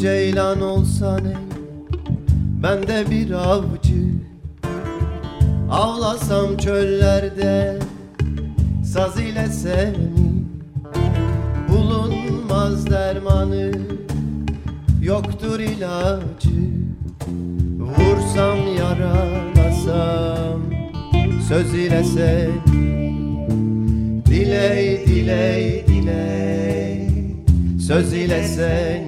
Ceylan olsan ey Ben de bir avcı. Avlasam çöllerde Saz ile seni. Bulunmaz dermanı Yoktur ilacı. Vursam yaralasam Söz ile seni. Diley diley diley Söz ile seni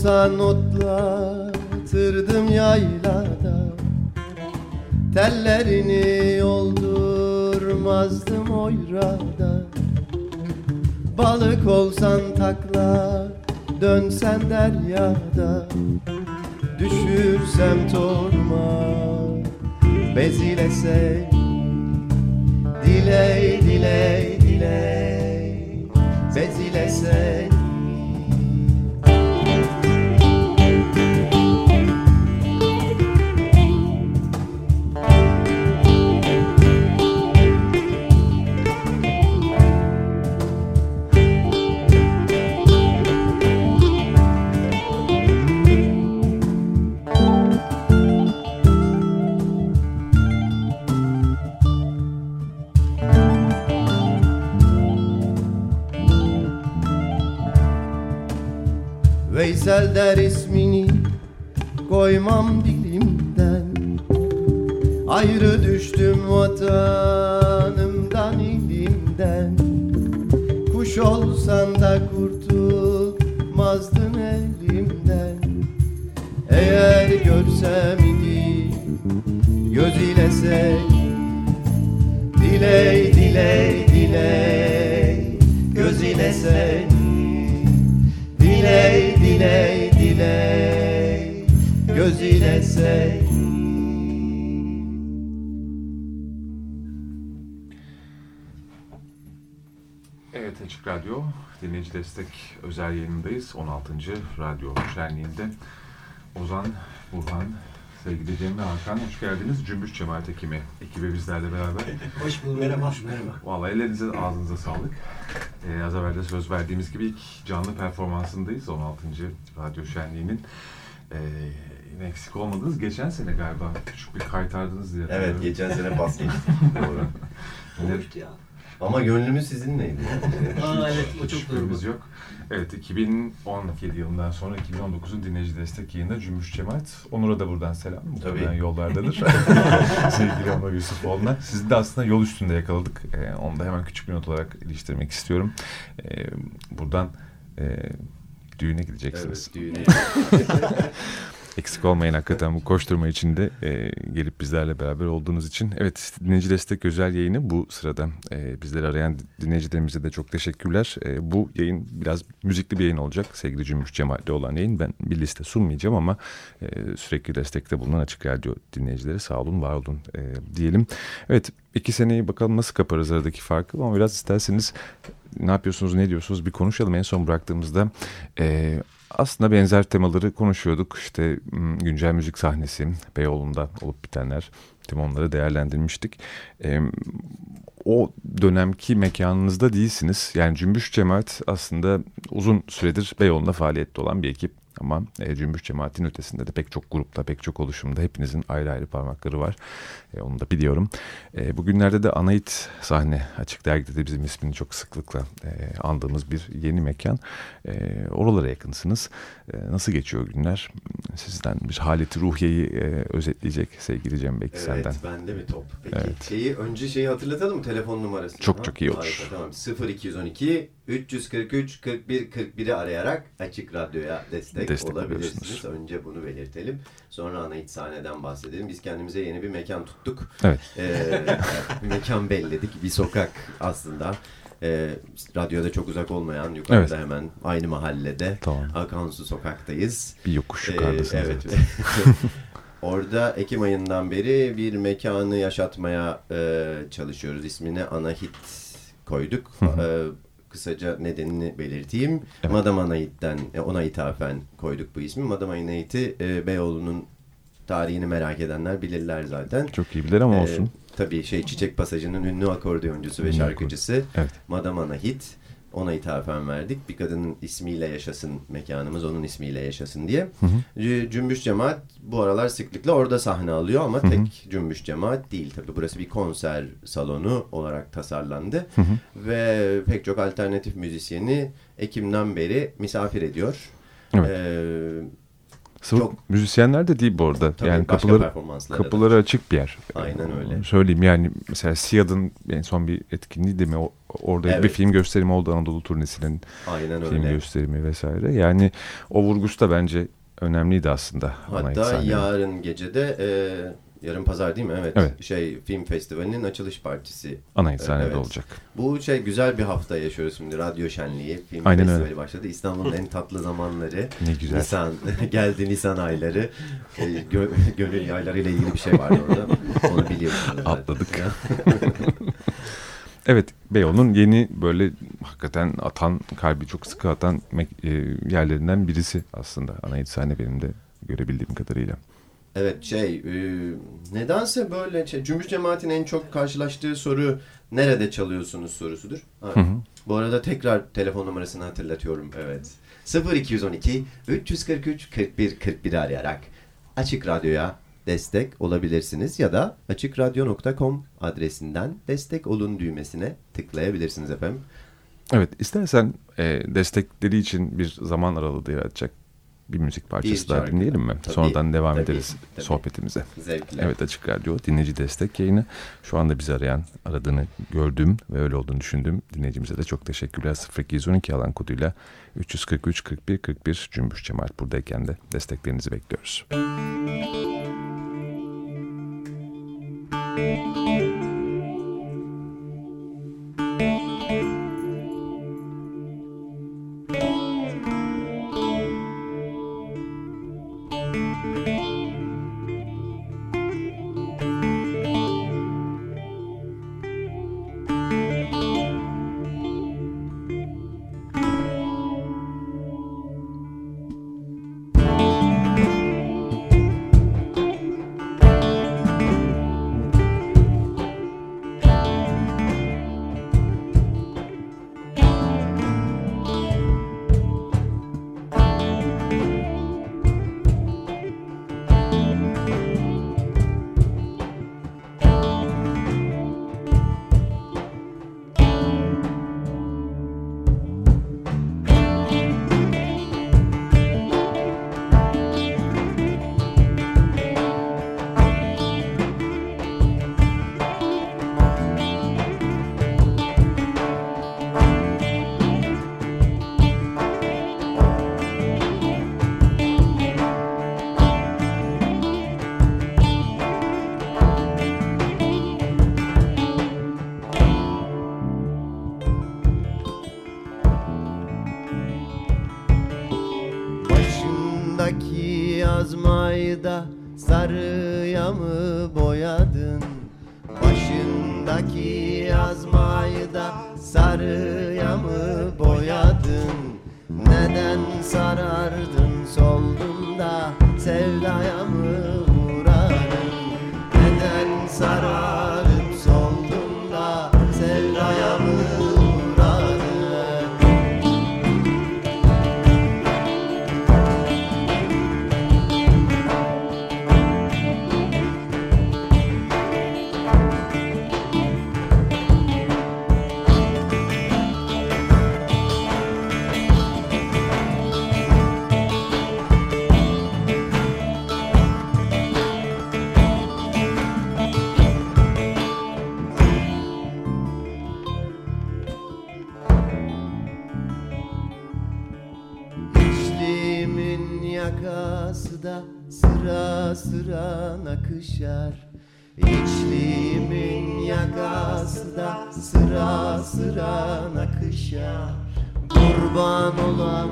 olsan otlatırdım yaylada. Tellerini yoldurmazdım oyrada. Balık olsan takla dönsen deryada. Düşürsem torma bezile seni Diley diley diley bezile Veysel der ismini koymam dilimden. Ayrı düştüm vatanımdan ilimden. Kuş olsan da kurtulmazdın elimden. Eğer görsem idi göz ile Diley diley diley göz ile Diley diley diley göz seni Evet Açık Radyo dinleyici destek özel yayınındayız. 16. Radyo Şenliği'nde Ozan, Burhan, sevgili Cem ve Hakan hoş geldiniz. Cümbüş Cemaat Ekimi ekibi bizlerle beraber. Hoş bulduk. Merhaba. Merhaba. Vallahi ellerinize ağzınıza sağlık. Ee, az evvel de söz verdiğimiz gibi ilk canlı performansındayız 16. Radyo Şenliği'nin. Ee, yine eksik olmadınız. Geçen sene galiba küçük bir kaytardınız diye. Evet, geçen sene pas geçtik. Doğru. Hoştu ya. Ama gönlümüz sizinleydi. Aa evet o çok doğru. Yok. Evet 2017 yılından sonra 2019'un dinleyici destek yayında Cümbüş Cemaat. Onur'a da buradan selam. Tabii. yollardadır. Sevgili Onur Yusufoğlu'na. Sizi de aslında yol üstünde yakaladık. Ee, onu da hemen küçük bir not olarak iliştirmek istiyorum. Ee, buradan e, düğüne gideceksiniz. evet, düğüne. Eksik olmayın hakikaten bu koşturma içinde e, gelip bizlerle beraber olduğunuz için. Evet dinleyici destek özel yayını bu sırada e, bizleri arayan dinleyicilerimize de çok teşekkürler. E, bu yayın biraz müzikli bir yayın olacak sevgili Cümbüş Cemaat'le olan yayın. Ben bir liste sunmayacağım ama e, sürekli destekte bulunan Açık Radyo dinleyicileri sağ olun var olun e, diyelim. Evet iki seneyi bakalım nasıl kaparız aradaki farkı ama biraz isterseniz ne yapıyorsunuz, ne diyorsunuz bir konuşalım. En son bıraktığımızda e, aslında benzer temaları konuşuyorduk. İşte güncel müzik sahnesi, Beyoğlu'nda olup bitenler, tüm onları değerlendirmiştik. E, o dönemki mekanınızda değilsiniz. Yani Cümbüş Cemaat aslında uzun süredir Beyoğlu'nda faaliyette olan bir ekip. Ama e, Cümbüş Cemaat'in ötesinde de pek çok grupta, pek çok oluşumda hepinizin ayrı ayrı parmakları var. E, onu da biliyorum. E, bugünlerde de Anait sahne açık dergide de bizim ismini çok sıklıkla e, andığımız bir yeni mekan. E, oralara yakınsınız. E, nasıl geçiyor günler? Sizden bir haleti ruhiyeyi e, özetleyecek sevgili Cem Bey Evet, senden. bende mi top? Peki Evet. şeyi önce şeyi hatırlatalım mı telefon numarası? Çok çok iyi olur. Harika, tamam. 0212 343 41 41'i arayarak Açık Radyo'ya destek, Destek olabilirsiniz. oluyorsunuz. Önce bunu belirtelim. Sonra ana iç sahneden bahsedelim. Biz kendimize yeni bir mekan tuttuk. Evet. Ee, mekan belledik. Bir sokak aslında. Ee, radyoda çok uzak olmayan yukarıda hemen aynı mahallede Tamam. Akansu sokaktayız. Bir yokuş Ee, yukarıdasınız. evet. Orada Ekim ayından beri bir mekanı yaşatmaya e, çalışıyoruz. İsmini Anahit koyduk. E, kısaca nedenini belirteyim. Evet. Madame Anahit'ten e, ona ithafen koyduk bu ismi. Madame Anahit'i e, Beyoğlu'nun tarihini merak edenler bilirler zaten. Çok iyi bilir ama Ee, olsun. tabii şey Çiçek Pasajı'nın ünlü akordeoncusu ve şarkıcısı Evet. Madame Anahit. Ona ithafen verdik. Bir kadının ismiyle yaşasın mekanımız, onun ismiyle yaşasın diye. C- Cümbüş Cemaat bu aralar sıklıkla orada sahne alıyor ama tek Cümbüş Cemaat değil tabii. Burası bir konser salonu olarak tasarlandı. Ve pek çok alternatif müzisyeni Ekim'den beri misafir ediyor. Evet. Ee, Sırf çok- müzisyenler de değil bu arada. tabii yani kapıları kapıları açık bir yer. Aynen öyle. Onu Söyleyeyim yani mesela Siyad'ın en son bir etkinliği değil mi? O, orada bir Evet. film gösterimi oldu Anadolu turnesinin Aynen film öyle. gösterimi vesaire. Yani o vurgusu da bence önemliydi aslında. Hatta yarın gecede e, yarın pazar değil mi? Evet. Evet. Şey film festivalinin açılış partisi. Ana sahnede Evet. olacak. Bu şey güzel bir hafta yaşıyoruz şimdi. Radyo şenliği, film Aynen festivali öyle. başladı. İstanbul'un en tatlı zamanları. Ne güzel. Nisan geldi Nisan ayları. E, gö- gönül yayları ile ilgili bir şey vardı orada. Onu biliyorsunuz. Atladık. Evet Beyoğlu'nun yeni böyle hakikaten atan kalbi çok sıkı atan e, yerlerinden birisi aslında ana sahne benim de görebildiğim kadarıyla. Evet şey e, nedense böyle şey, Cümbüş Cemaat'in en çok karşılaştığı soru nerede çalıyorsunuz sorusudur. Ha, Hı hı. Bu arada tekrar telefon numarasını hatırlatıyorum. Evet. 0212 343 41 41 arayarak Açık Radyo'ya destek olabilirsiniz ya da açıkradyo.com adresinden destek olun düğmesine tıklayabilirsiniz efendim. Evet istersen e, destekleri için bir zaman aralığı da yaratacak bir müzik parçası Bir daha şarkı. dinleyelim mi? Tabii, Sonradan devam tabii, ederiz tabii. sohbetimize. Zevkle. Evet Açık Radyo dinleyici destek yayını. Şu anda bizi arayan, aradığını gördüğüm ve öyle olduğunu düşündüğüm dinleyicimize de çok teşekkürler. 0212 alan koduyla 343 41 41 Cümbüş Cemaat buradayken de desteklerinizi bekliyoruz. Música Sarıya mı boyadın? Neden sarardın? Soldum da Sevdaya mı düşer İçliğimin yakası da sıra sıra nakışa Kurban olan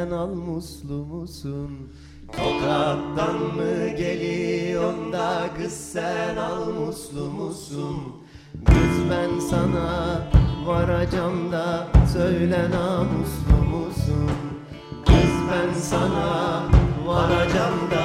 sen almuslu musun? Tokattan mı geliyorsun da kız sen almuslu musun? Kız ben sana varacağım da söyle namuslu musun? Kız ben sana varacağım da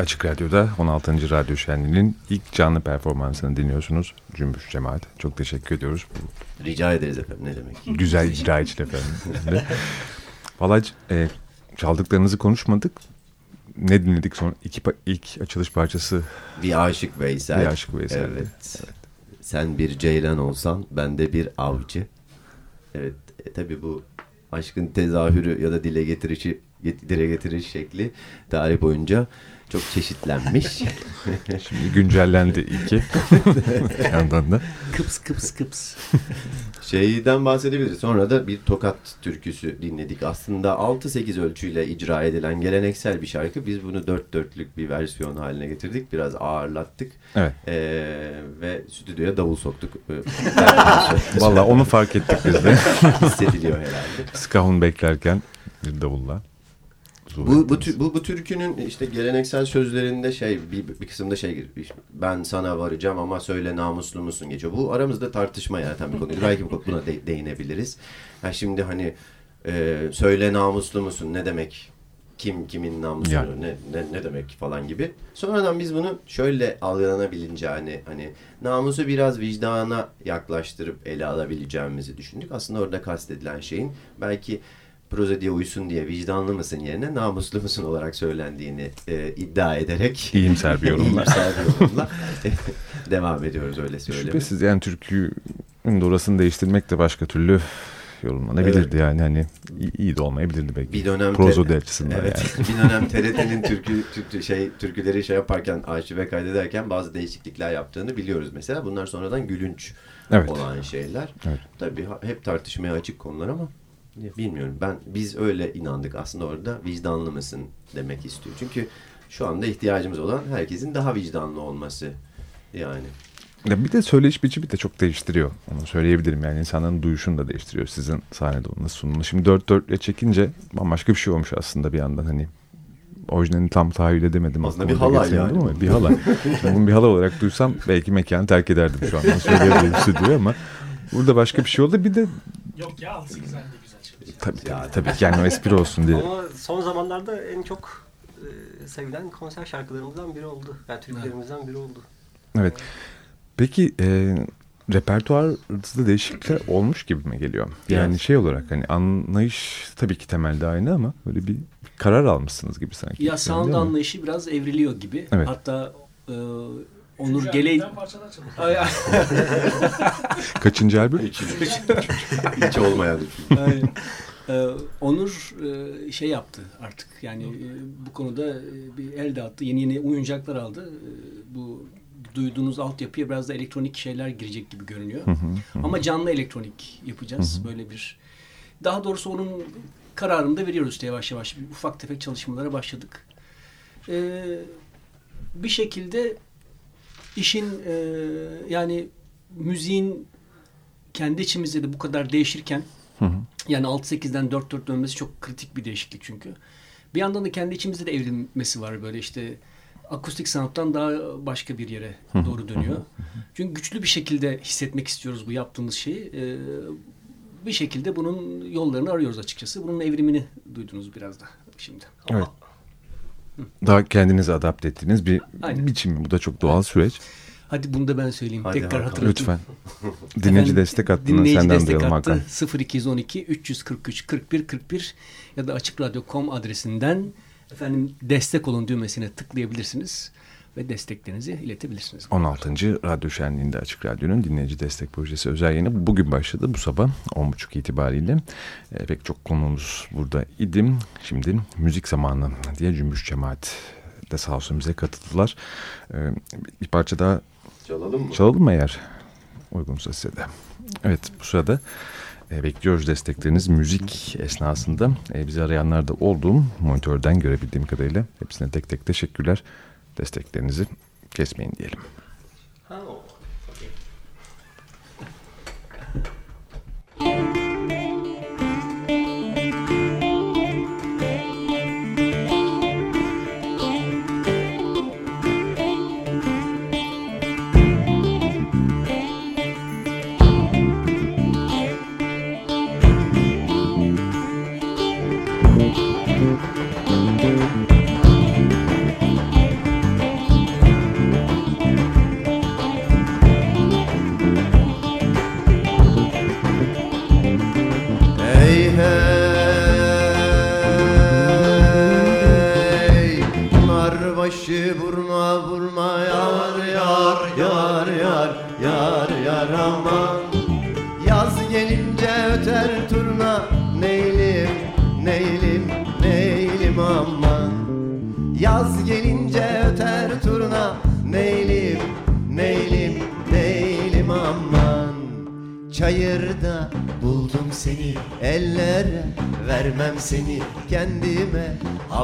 Açık Radyo'da 16. Radyo Şenliği'nin ilk canlı performansını dinliyorsunuz. Cümbüş Cemaat. Çok teşekkür ediyoruz. Rica ederiz efendim ne demek. Güzel icra için efendim. Valla e, çaldıklarınızı konuşmadık. Ne dinledik sonra? İki, ilk açılış parçası. Bir Aşık Veysel. Bir Aşık Veysel. Evet. evet. Sen bir ceylan olsan ben de bir avcı. Evet e, tabi bu aşkın tezahürü ya da dile getirişi dile getiriş şekli tarih boyunca çok çeşitlenmiş. Şimdi güncellendi iki. yandan da. Kıps kıps kıps. Şeyden bahsedebiliriz. Sonra da bir tokat türküsü dinledik. Aslında 6-8 ölçüyle icra edilen geleneksel bir şarkı. Biz bunu dört dörtlük bir versiyon haline getirdik. Biraz ağırlattık. Evet. Ee, ve stüdyoya davul soktuk. Valla onu fark ettik biz de. Hissediliyor herhalde. Skahun beklerken bir davulla. Bu, bu, bu, bu türkünün işte geleneksel sözlerinde şey bir, bir kısımda şey. Ben sana varacağım ama söyle namuslu musun geçiyor. Bu aramızda tartışma yaratan bir konu. Belki buna de, değinebiliriz. Ha şimdi hani e, söyle namuslu musun ne demek? Kim kimin namuslu yani. ne, ne, ne demek falan gibi. Sonradan biz bunu şöyle algılanabilince hani hani namusu biraz vicdana yaklaştırıp ele alabileceğimizi düşündük. Aslında orada kastedilen şeyin belki prozediye uysun diye vicdanlı mısın yerine namuslu musun olarak söylendiğini e, iddia ederek iyimser bir yorumla, iyimser bir yorumla devam ediyoruz öyle söyleyeyim. Şüphesiz yani türkünün dorasını değiştirmek de başka türlü yorumlanabilirdi evet. yani hani iyi de olmayabilirdi belki. Bir dönem prozodi açısından evet, yani. bir dönem TRT'nin türkü, türkü şey türküleri şey yaparken arşive kaydederken bazı değişiklikler yaptığını biliyoruz mesela. Bunlar sonradan gülünç evet. olan şeyler. Evet. Tabii hep tartışmaya açık konular ama Bilmiyorum. Ben biz öyle inandık. Aslında orada vicdanlı mısın demek istiyor. Çünkü şu anda ihtiyacımız olan herkesin daha vicdanlı olması. Yani. Ya bir de söyleyiş biçimi de çok değiştiriyor. Onu söyleyebilirim. Yani insanların duyuşunu da değiştiriyor. Sizin sahnede nasıl sunulmuş. Şimdi dört dörtle çekince bambaşka bir şey olmuş aslında bir yandan. Hani orijinalini tam tahayyül edemedim. Aslında bir halay yani. Ama bir halay. bunu bir halay olarak duysam belki mekanı terk ederdim şu an. Söyleyebilirim stüdyoyu ama burada başka bir şey oldu. Bir de Yok ya 6-8 Tabii tabii, tabii. yani o espri olsun diye. Ama son zamanlarda en çok e, sevilen konser şarkılarımızdan biri oldu. Yani türkülerimizden biri oldu. Evet. Peki e, repertuarınızda değişiklikler olmuş gibi mi geliyor? Yani evet. şey olarak hani anlayış tabii ki temelde aynı ama böyle bir karar almışsınız gibi sanki. Ya sound anlayışı biraz evriliyor gibi. Evet. Hatta e, Onur Geley... Kaçıncı albüm? Hiç, hiç olmayan. Ee, Onur e, şey yaptı artık yani e, bu konuda e, bir el dağıttı. Yeni yeni oyuncaklar aldı. Bu duyduğunuz altyapıya biraz da elektronik şeyler girecek gibi görünüyor. Ama canlı elektronik yapacağız. Böyle bir daha doğrusu onun kararını da veriyoruz işte yavaş yavaş. Bir ufak tefek çalışmalara başladık. Ee, bir şekilde işin e, yani müziğin kendi içimizde de bu kadar değişirken Hı hı. Yani 6-8'den 4-4 dönmesi çok kritik bir değişiklik çünkü. Bir yandan da kendi içimizde de evrilmesi var böyle işte akustik sanattan daha başka bir yere doğru dönüyor. Çünkü güçlü bir şekilde hissetmek istiyoruz bu yaptığımız şeyi. Ee, bir şekilde bunun yollarını arıyoruz açıkçası. Bunun evrimini duydunuz biraz da şimdi. Evet. Daha kendinizi adapte ettiğiniz bir Aynen. biçim. Bu da çok doğal süreç. Hadi bunu da ben söyleyeyim. Hadi Tekrar hatırlatayım. Lütfen. Dinleyici Efendim, destek hattını senden duyalım Hakan. 0212 343 41 41 ya da açıkradyo.com adresinden efendim destek olun düğmesine tıklayabilirsiniz ve desteklerinizi iletebilirsiniz. 16. Radyo Şenliği'nde Açık Radyo'nun dinleyici destek projesi özel yayını bugün başladı bu sabah 10.30 itibariyle. E, pek çok konuğumuz burada idim. Şimdi müzik zamanı diye Cümbüş Cemaat de sağ olsun bize katıldılar. E, bir parça daha Çalalım mı? Çalalım mı eğer uygunsa size de. Evet bu sırada e, bekliyoruz destekleriniz. Müzik esnasında e, bizi arayanlar da olduğum monitörden görebildiğim kadarıyla hepsine tek tek teşekkürler. Desteklerinizi kesmeyin diyelim.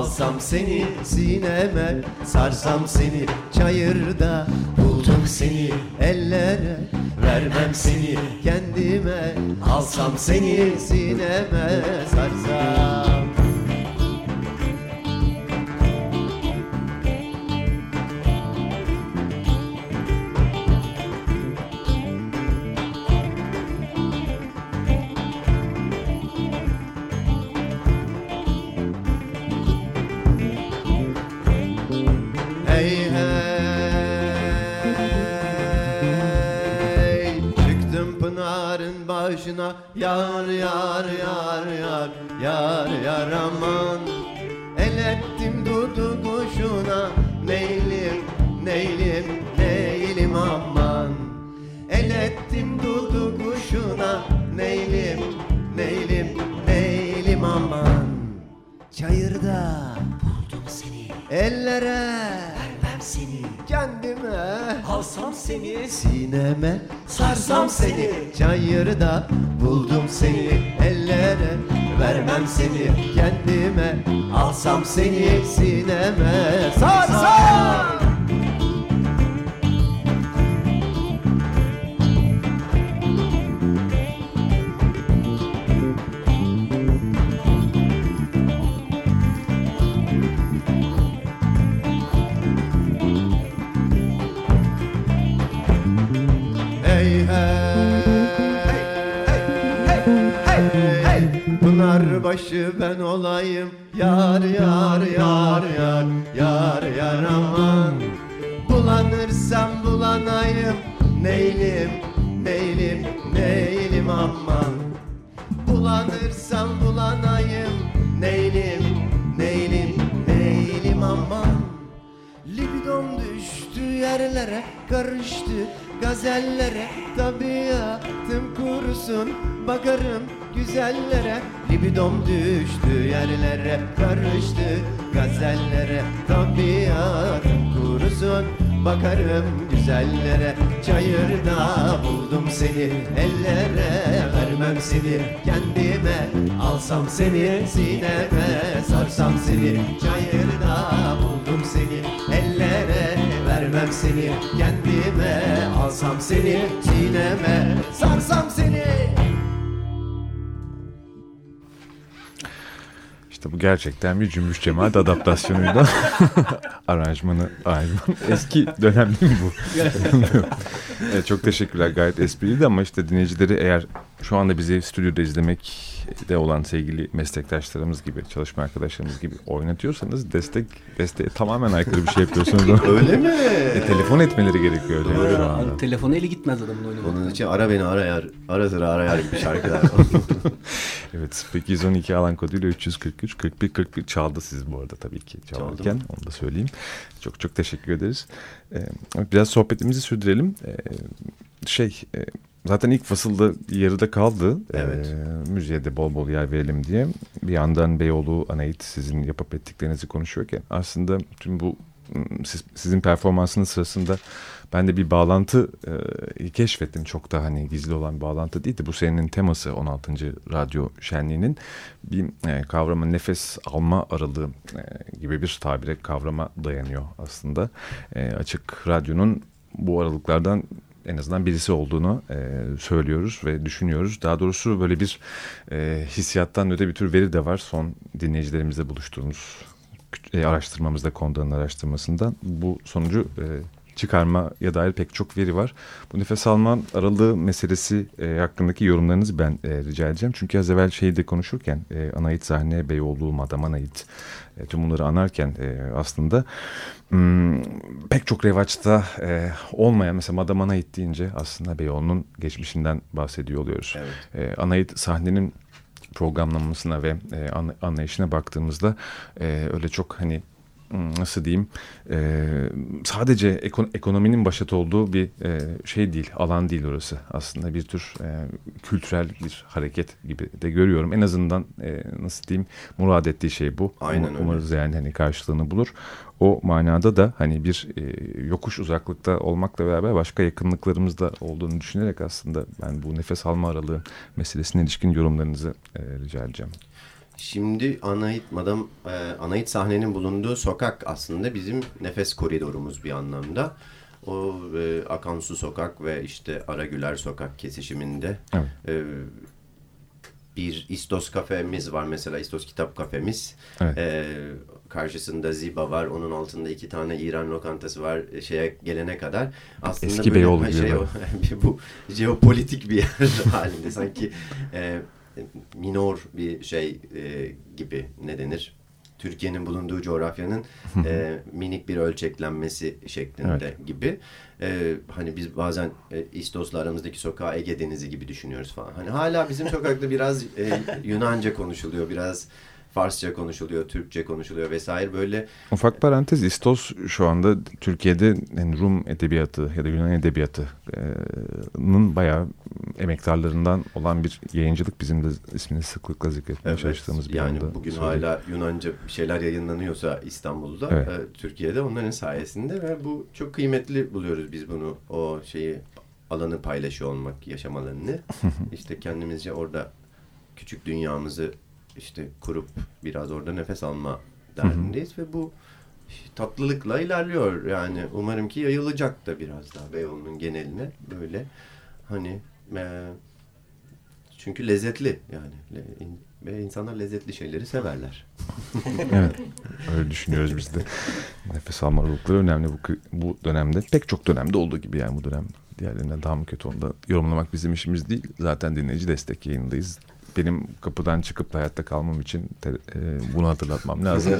Alsam seni sineme Sarsam seni çayırda. Buldum seni ellere Vermem seni kendime. Alsam seni sineme başına. Yar yar yar yar Yar yar aman. El ettim dudu kuşuna. Neylim neylim neylim aman. El ettim dudu kuşuna. Neylim neylim neylim aman. Çayırda buldum seni. Ellere vermem seni. Kendime. Alsam seni. Sineme sarsam seni Çayırda buldum seni. Ellere vermem seni Kendime alsam seni. Sineme sarsam Hey başı ben olayım. Yar yar yar yar Yar yar aman. Bulanırsam bulanayım. Neylim neylim neylim aman. Bulanırsam bulanayım. Neylim neylim neylim aman. Libidom düştü yerlere karıştı gazellere Tabiatım kurusun bakarım güzellere. Libidom düştü yerlere karıştı gazellere. Tabiatım kurusun bakarım güzellere. Çayırda buldum seni ellere vermem seni. Kendime Alsam seni sineme sarsam seni. Çayırda buldum seni ellere vermem seni kendime Alsam seni sineme sarsam seni İşte bu gerçekten bir cümbüş cemaat adaptasyonuydu. aranjmanı, aranjman. Eski dönem değil mi bu? evet, çok teşekkürler. Gayet espriydi ama işte dinleyicileri eğer şu anda bizi stüdyoda izlemek de olan sevgili meslektaşlarımız gibi, çalışma arkadaşlarımız gibi oynatıyorsanız destek desteğe tamamen aykırı bir şey yapıyorsunuz. Öyle mi? E, telefon etmeleri gerekiyor öyle şu anda. Telefonu eli gitmez adamın oynamaktan. Onun için ara beni arayar. Ara sıra arayar gibi şarkılar. Evet 812 alan koduyla 343 41 41 çaldı siz bu arada tabii ki çalarken onu da söyleyeyim. Çok çok teşekkür ederiz. Ee, biraz sohbetimizi sürdürelim. Ee, şey e, zaten ilk fasılda yarıda kaldı. Evet. Ee, müziğe de bol bol yer verelim diye. Bir yandan Beyoğlu Anait sizin yapıp ettiklerinizi konuşuyorken aslında tüm bu siz, sizin performansınız sırasında ben de bir bağlantı e, keşfettim. Çok da hani gizli olan bir bağlantı değildi. Bu senenin teması 16. Radyo Şenliği'nin bir e, kavrama nefes alma aralığı e, gibi bir tabire kavrama dayanıyor aslında. E, açık Radyo'nun bu aralıklardan en azından birisi olduğunu e, söylüyoruz ve düşünüyoruz. Daha doğrusu böyle bir e, hissiyattan öte bir tür veri de var. Son dinleyicilerimizle buluştuğumuz e, araştırmamızda Konda'nın araştırmasından bu sonucu e, çıkarmaya dair pek çok veri var. Bu nefes alma aralığı meselesi e, hakkındaki yorumlarınızı ben e, rica edeceğim. Çünkü az evvel şeyi de konuşurken e, Anait sahne, Beyoğlu, Madam Anait e, tüm bunları anarken e, aslında hmm, pek çok revaçta e, olmayan mesela Madam Anait deyince aslında Beyoğlu'nun geçmişinden bahsediyor oluyoruz. Evet. E, Anait sahnenin programlamasına ve e, anlayışına baktığımızda e, öyle çok hani nasıl diyeyim? E, sadece ekon ekonominin başat olduğu bir e, şey değil alan değil orası. Aslında bir tür e, kültürel bir hareket gibi de görüyorum. En azından e, nasıl diyeyim? Murad ettiği şey bu. Aynen öyle. umarız yani hani karşılığını bulur. O manada da hani bir e, yokuş uzaklıkta olmakla beraber başka yakınlıklarımız da olduğunu düşünerek aslında ben bu nefes alma aralığı meselesine ilişkin yorumlarınızı e, rica edeceğim. Şimdi Anahit Madam e, Anahit sahnenin bulunduğu sokak aslında bizim nefes koridorumuz bir anlamda. O e, Akan Su Sokak ve işte Aragüler Sokak kesişiminde Evet. e, bir İstos kafemiz var mesela İstos kitap kafemiz. Evet. E, karşısında Ziba var. Onun altında iki tane İran lokantası var. e, Şeye gelene kadar aslında Eski böyle- Beyoğlu gibi şey, bu jeopolitik bir yer halinde sanki e, minor bir şey e, gibi ne denir? Türkiye'nin bulunduğu coğrafyanın e, minik bir ölçeklenmesi şeklinde gibi. E, hani biz bazen e, İstos'la aramızdaki sokağı Ege Denizi gibi düşünüyoruz falan. Hani hala bizim sokakta biraz e, Yunanca konuşuluyor, biraz Farsça konuşuluyor, Türkçe konuşuluyor vesaire böyle Ufak parantez İstos şu anda Türkiye'de yani Rum edebiyatı ya da Yunan edebiyatının bayağı emektarlarından olan bir yayıncılık bizim de ismini sıklıkla zikretmeye Evet, çalıştığımız bir yani anda. bugün söyleyeyim. hala Yunanca bir şeyler yayınlanıyorsa İstanbul'da, Evet. e, Türkiye'de onların sayesinde ve bu çok kıymetli buluyoruz biz bunu. O şeyi alanı paylaşıyor olmak, yaşam alanını. işte kendimizce orada küçük dünyamızı işte kurup biraz orada nefes alma derdindeyiz ve bu tatlılıkla ilerliyor. Yani umarım ki yayılacak da biraz daha Beyoğlu'nun geneline böyle hani e, çünkü lezzetli yani ve insanlar lezzetli şeyleri severler. Evet öyle düşünüyoruz biz de. Nefes alma aralıkları önemli bu, bu dönemde. Pek çok dönemde olduğu gibi yani bu dönem diğerlerinden daha mı kötü onu da yorumlamak bizim işimiz değil. Zaten dinleyici destek yayındayız. Benim kapıdan çıkıp da hayatta kalmam için te- e, bunu hatırlatmam lazım.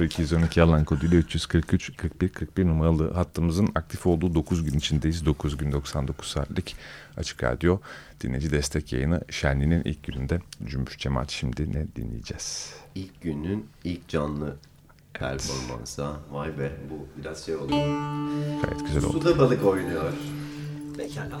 0212 alan koduyla 343 41 41 numaralı hattımızın aktif olduğu 9 gün içindeyiz. 9 gün 99 saatlik açık radyo dinleyici destek yayını şenliğinin ilk gününde Cümbüş Cemaat şimdi ne dinleyeceğiz? İlk günün ilk canlı performansa vay be bu biraz şey oldu. Gayet güzel oldu. Suda balık oynuyor. Pekala.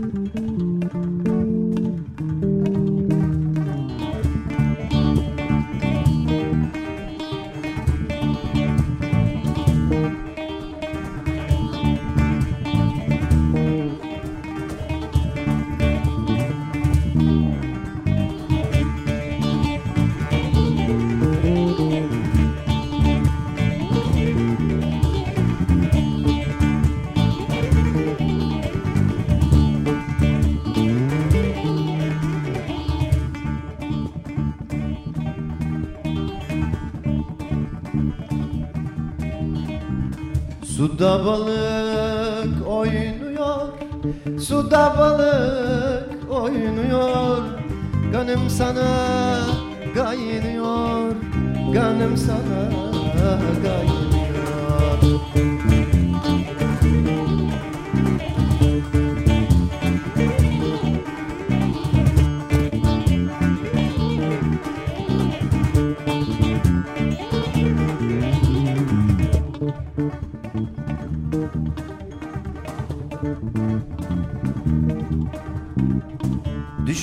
Suda balık oynuyor Suda balık oynuyor. Gönlüm sana kaynıyor Gönlüm sana kaynıyor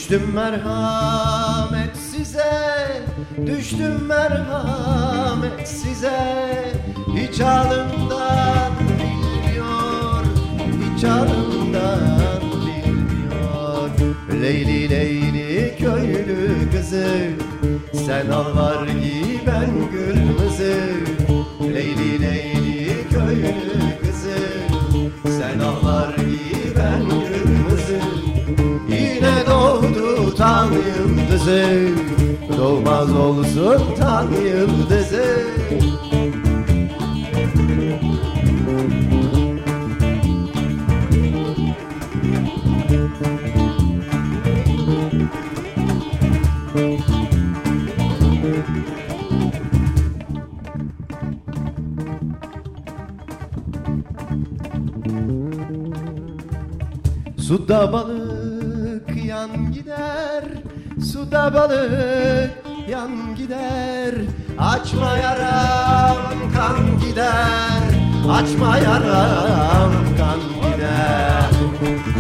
Düştüm merhamet size Düştüm merhamet size. Hiç alımdan bilmiyor Hiç alımdan bilmiyor. Leyli Leyli köylü kızı Sen al var giy ben kırmızı yıldızı Doğmaz olsun tan yıldızı Suda balık yan gider Suda balık yan gider Açma yaram kan gider. Açma yaram kan gider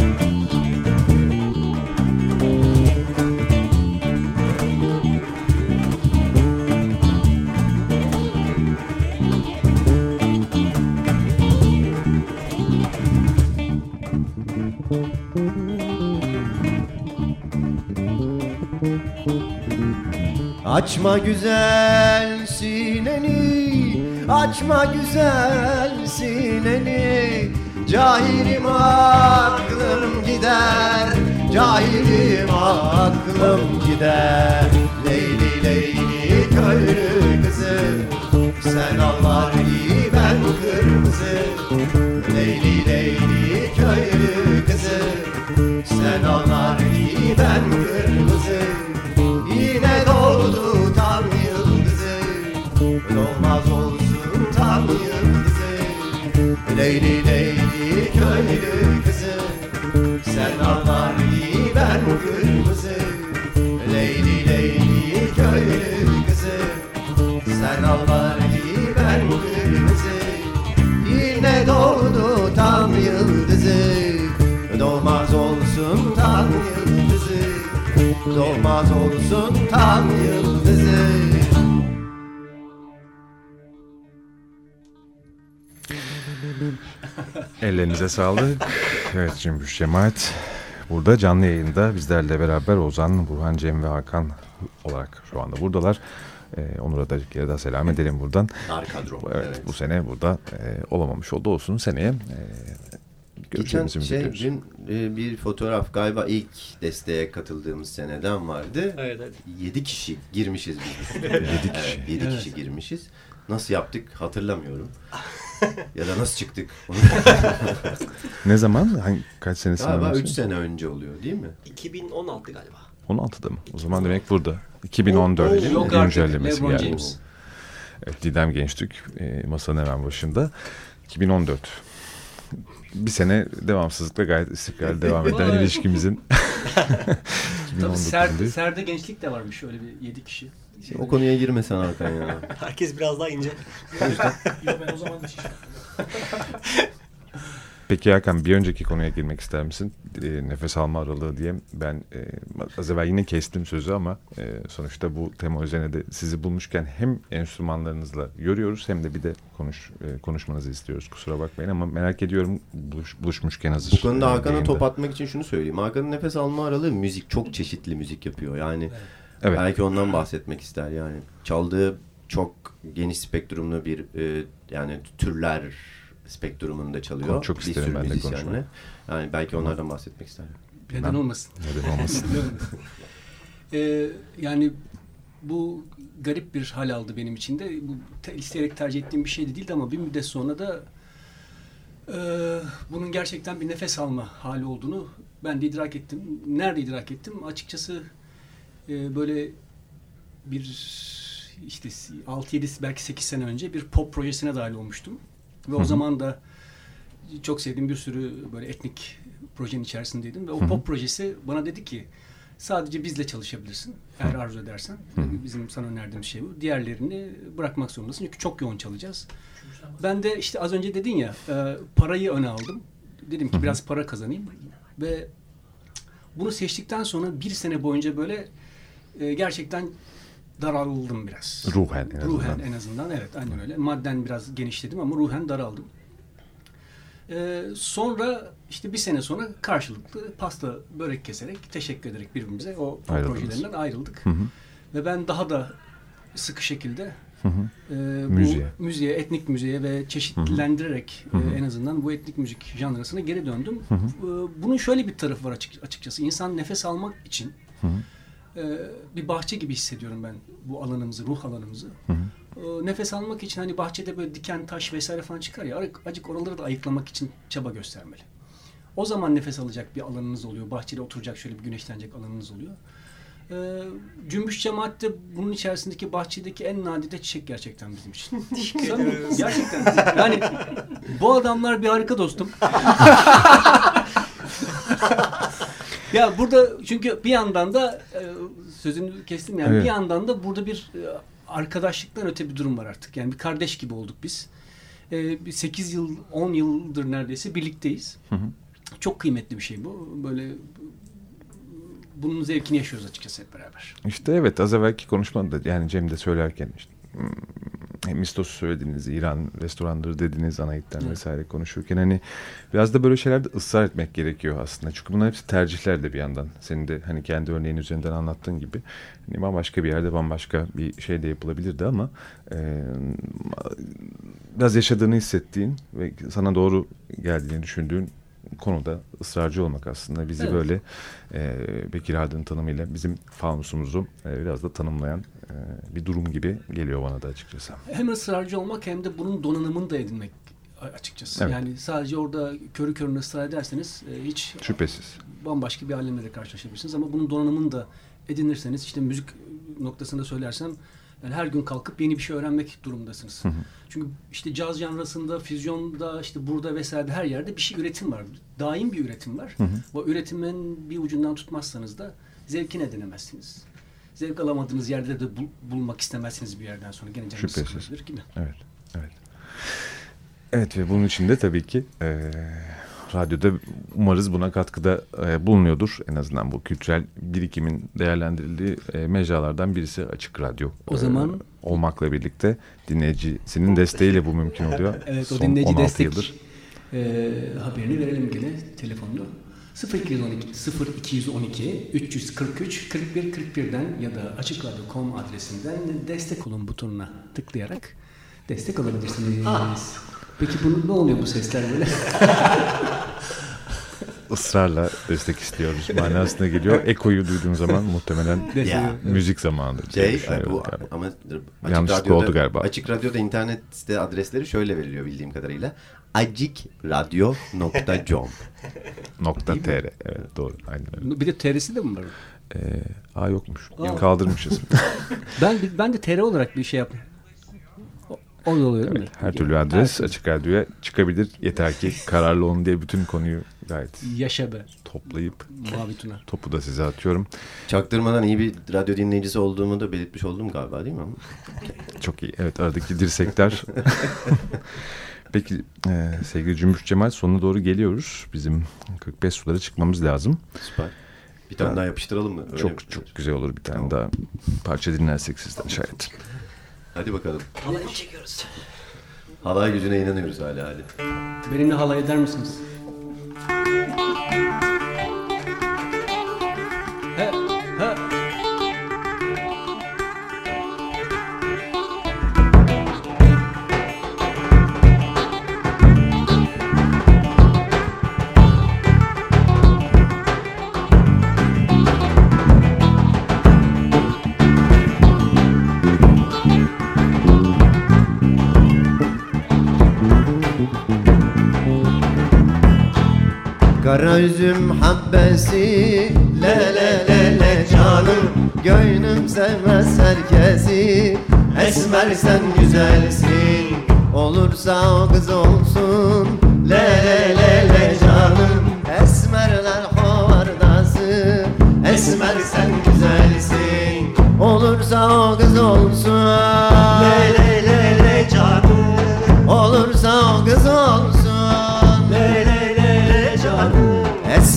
Açma güzel sineni Açma güzel sineni. Cahilim aklım gider Cahilim aklım gider. Leyli leyli köylü kızı Sen allar iyi ben kırmızı. Leyli leyli köylü kızı Sen allar iyi ben kırmızı Doğmaz olsun tam yıldızı Leyli leyli köylü kızı. Sen ağlar iyi ben kırmızı. Leyli leyli köylü kızı. Sen ağlar iyi ben kırmızı. Yine doğdu tam yıldızı. Doğmaz olsun tam yıldızı. Doğmaz olsun tam yıldızı Ellerinize sağlık. Evet Cümbüş Cemaat burada canlı yayında bizlerle beraber Ozan, Burhan, Cem ve Hakan olarak şu anda buradalar. Ee, Onur'a da bir kere daha selam edelim buradan. Dar kadro. Evet, Evet. bu sene burada e, olamamış oldu olsun seneye. E, Geçen görüşlerimizi şey, bekliyoruz. dün e, bir fotoğraf galiba ilk desteğe katıldığımız seneden vardı. Evet, evet. 7 kişi girmişiz biz. 7 kişi. Evet, 7 kişi girmişiz. Nasıl yaptık hatırlamıyorum. ya da nasıl çıktık? Ne zaman? Hangi, kaç senesi Galiba var? 3 sene önce oluyor değil mi? 2016 galiba. 16'da mı? O zaman demek burada. 2014 O- o yok artık, güncellemesi geldi. James. Evet, Didem Gençtük e, masanın hemen başında. 2014. Bir sene devamsızlıkla gayet istikrarlı devam eden ilişkimizin Tabii Ser, 2019'unda. Serde gençlik de varmış öyle bir yedi kişi. O konuya girmesen Hakan ya. Herkes biraz daha ince. Yok ben o zaman da şişman. Peki Hakan bir önceki konuya girmek ister misin? E, nefes alma aralığı diye ben e, az evvel yine kestim sözü ama e, sonuçta bu tema üzerine de sizi bulmuşken hem enstrümanlarınızla görüyoruz hem de bir de konuş e, konuşmanızı istiyoruz. Kusura bakmayın ama merak ediyorum buluş, buluşmuşken hazır. Bu konuda e, Hakan'a top atmak için şunu söyleyeyim. Hakan'ın nefes alma aralığı müzik. Çok çeşitli müzik yapıyor. Yani Evet. Belki ondan bahsetmek ister yani. Çaldığı çok geniş spektrumlu bir e, yani türler spektrumunda çalıyor. Konu- çok Bir isterim sürü ben de konuşmayı. Yani belki onlardan bahsetmek ister. Neden Bilmem. olmasın? Neden olmasın? Ee, yani bu garip bir hal aldı benim için de. Bu te- isteyerek tercih ettiğim bir şey de değildi ama bir müddet sonra da e, bunun gerçekten bir nefes alma hali olduğunu ben de idrak ettim. Nerede idrak ettim? Açıkçası e, böyle bir işte 6-7 belki 8 sene önce bir pop projesine dahil olmuştum. Ve Hı o hı. zaman da çok sevdiğim bir sürü böyle etnik projenin içerisindeydim ve o Hı hı. pop projesi bana dedi ki sadece bizle çalışabilirsin eğer arzu edersen. Hı hı. Bizim sana önerdiğimiz şey bu. Diğerlerini bırakmak zorundasın çünkü çok yoğun çalacağız. Ben de işte az önce dedin ya e, parayı öne aldım. Dedim ki biraz para kazanayım ve bunu seçtikten sonra bir sene boyunca böyle e, gerçekten daraldım biraz. Ruhen en azından. Ruhen en azından evet aynen öyle. Madden biraz genişledim ama ruhen daraldım. Ee, sonra işte bir sene sonra karşılıklı pasta börek keserek teşekkür ederek birbirimize o Ayrıldınız. projelerinden ayrıldık. Hı hı. Ve ben daha da sıkı şekilde Hı hı. e, bu Müziğe. müziğe, etnik müziğe ve çeşitlendirerek Hı hı. e, en azından bu etnik müzik janrasına geri döndüm. Hı hı. E, bunun şöyle bir tarafı var açık, açıkçası. İnsan nefes almak için Hı hı. E, bir bahçe gibi hissediyorum ben bu alanımızı, ruh alanımızı. E, nefes almak için hani bahçede böyle diken, taş vesaire falan çıkar ya acık oraları da ayıklamak için çaba göstermeli. O zaman nefes alacak bir alanınız oluyor. Bahçede oturacak şöyle bir güneşlenecek alanınız oluyor. Ee, Cümbüş Cemaat de bunun içerisindeki bahçedeki en nadide çiçek gerçekten bizim için. Gerçekten. Yani bu adamlar bir harika dostum. ya burada çünkü bir yandan da e, sözünü kestim yani Evet. bir yandan da burada bir e, arkadaşlıktan öte bir durum var artık. Yani bir kardeş gibi olduk biz. E, bir 8 yıl 10 yıldır neredeyse birlikteyiz. Çok kıymetli bir şey bu. Böyle bunun zevkini yaşıyoruz açıkçası hep beraber. İşte evet az evvelki konuşmada yani Cem de söylerken işte hem Mistos'u söylediğiniz, İran restoranları dediniz, Anahit'ten Evet. vesaire konuşurken hani biraz da böyle şeylerde ısrar etmek gerekiyor aslında. Çünkü bunlar hepsi tercihler de bir yandan. Senin de hani kendi örneğin üzerinden anlattığın gibi hani bambaşka bir yerde bambaşka bir şey de yapılabilirdi ama e, biraz yaşadığını hissettiğin ve sana doğru geldiğini düşündüğün konuda ısrarcı olmak aslında bizi Evet. böyle e, Bekir Hard'ın tanımıyla bizim fanusumuzu e, biraz da tanımlayan bir durum gibi geliyor bana da açıkçası. Hem ısrarcı olmak hem de bunun donanımını da edinmek açıkçası. Evet. Yani sadece orada körü körüne ısrar ederseniz e, hiç Şüphesiz. bambaşka bir alemle de karşılaşabilirsiniz. Ama bunun donanımını da edinirseniz işte müzik noktasında söylersem yani her gün kalkıp yeni bir şey öğrenmek durumundasınız. Çünkü işte caz janrasında, füzyonda, işte burada vesaire her yerde bir şey üretim var. Daim bir üretim var. O üretimin bir ucundan tutmazsanız da zevkini edinemezsiniz. Zevk alamadığınız yerde de bul- bulmak istemezsiniz bir yerden sonra. Gene canınız sıkılabilir gibi. Evet, evet. Evet ve bunun için de tabii ki e, radyoda umarız buna katkıda e, bulunuyordur. En azından bu kültürel birikimin değerlendirildiği e, mecralardan birisi Açık Radyo. O e, zaman- olmakla birlikte dinleyicisinin desteğiyle bu mümkün oluyor. Evet o Son dinleyici 16 destek yıldır. e, haberini verelim gene telefonla. 0212 0212 343 41 41'den ya da açıkradyo.com adresinden destek olun butonuna tıklayarak destek olabilirsiniz. Peki bu ne oluyor bu sesler böyle? ısrarla destek istiyoruz manasına geliyor. Ekoyu duyduğun zaman muhtemelen müzik zamanıdır. Şey, bu galiba. ama açık Yanlışlıkla radyoda, oldu galiba. Açık radyoda internet site adresleri şöyle veriliyor bildiğim kadarıyla. acikradyo.com Nokta tr. Evet doğru. Aynen öyle. Bir de TR'si de mi var? Ee, aa yokmuş. Aa. Kaldırmışız. Ben ben de TR olarak bir şey yaptım. O, o da oluyor değil mi? Her türlü adres açık radyoya çıkabilir. Yeter ki kararlı olun diye bütün konuyu gayet Yaşa be. toplayıp Tuna. topu da size atıyorum. Çaktırmadan iyi bir radyo dinleyicisi olduğumu da belirtmiş oldum galiba değil mi? Çok iyi. Evet aradaki dirsekler. Peki e, sevgili Cümbüş Cemal sonuna doğru geliyoruz. Bizim 45 sulara çıkmamız lazım. Süper. Bir tane daha yapıştıralım mı? Öyle mi? çok çok güzel olur bir tane daha parça dinlersek sizden şayet. Hadi bakalım. Halay gücüne inanıyoruz hala hadi. Benimle halay eder misiniz? Kara üzüm habbesi Le le le le canım. Gönlüm sevmez herkesi Esmer sen güzelsin. Olursa o kız olsun Le le le le canım. Esmerler hovardası Esmer sen güzelsin. Olursa o kız olsun Le le le le canım. Olursa o kız olsun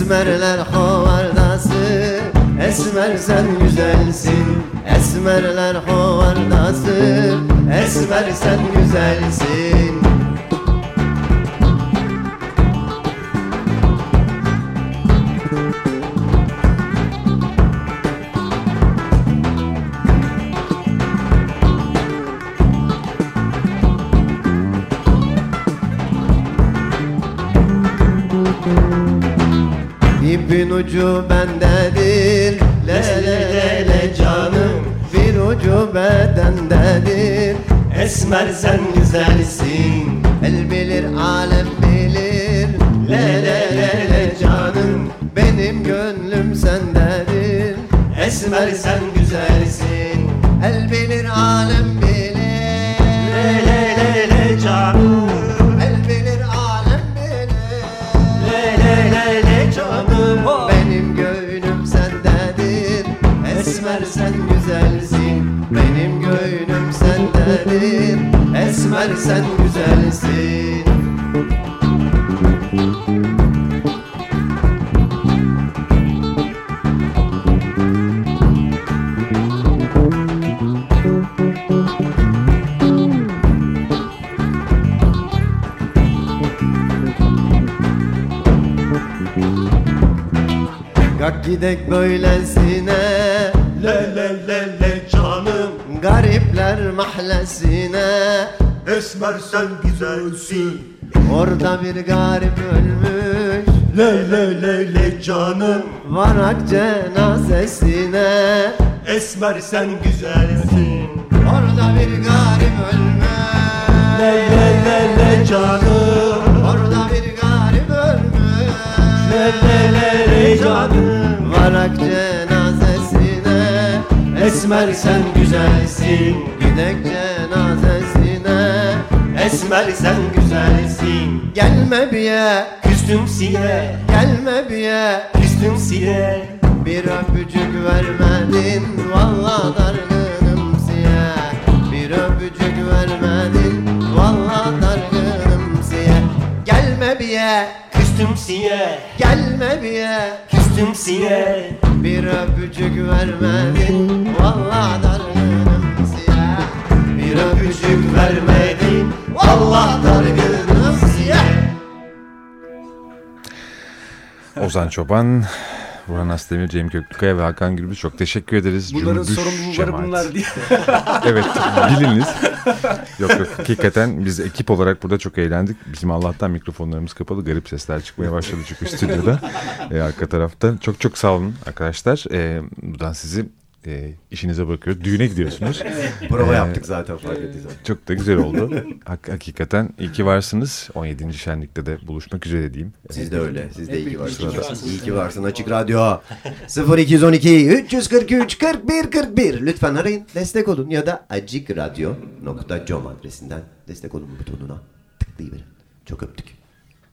Esmerler hovardası Esmer sen güzelsin. Esmerler hovardası Esmer sen güzelsin ucu bendedir. Lele lele canım bir ucu bedendedir. Esmer sen güzelsin El bilir alem bilir. Lele lele canım benim gönlüm sendedir. Esmer sen güzelsin El bilir alem sen güzelsin. Kalk gidek böylesine. Le le le le canım. Garipler mahallesine Esmer sen güzelsin. Orada bir garip ölmüş. Le le le le canım. Varak cenazesine. Esmer sen güzelsin. Orada bir garip ölmüş. Le le le le canım. Orada bir garip ölmüş. Le le le le canım. Varak cenazesine. Esmer sen güzelsin. Gidek cenazesine Esmer sen güzelsin. Gelme biye Küstüm siye Gelme biye Küstüm siye Bir öpücük vermedin Valla dargınım siye Bir öpücük vermedin Valla dargınım siye Gelme biye Küstüm siye Gelme biye Küstüm siye Bir öpücük vermedin Valla dargınım Bir öpücük vermedin Valla dargınım siye Ozan Çoban, Burhan Asdemir, Cem Köklükaya ve Hakan Gürbüz çok teşekkür ederiz. Bunların Cümbüş sorumluları cemaat. bunlar diye. Evet biliniz. yok yok hakikaten biz ekip olarak burada çok eğlendik. Bizim Allah'tan mikrofonlarımız kapalı. Garip sesler çıkmaya başladı çünkü stüdyoda. e, arka tarafta. Çok çok sağ olun arkadaşlar. E, buradan sizi e, işinize bırakıyoruz. Düğüne gidiyorsunuz. Prova Ee, yaptık zaten fark ettiysen. Çok da güzel oldu. Hak- hakikaten iyi ki varsınız. 17. şenlikte de buluşmak üzere diyeyim. Siz de öyle. Siz de iyi ki varsınız. varsınız. İyi ki varsın Açık Radyo. 0212 343 41 41. Lütfen arayın. Destek olun ya da acikradyo.com adresinden destek olun butonuna tıklayıverin. Çok öptük.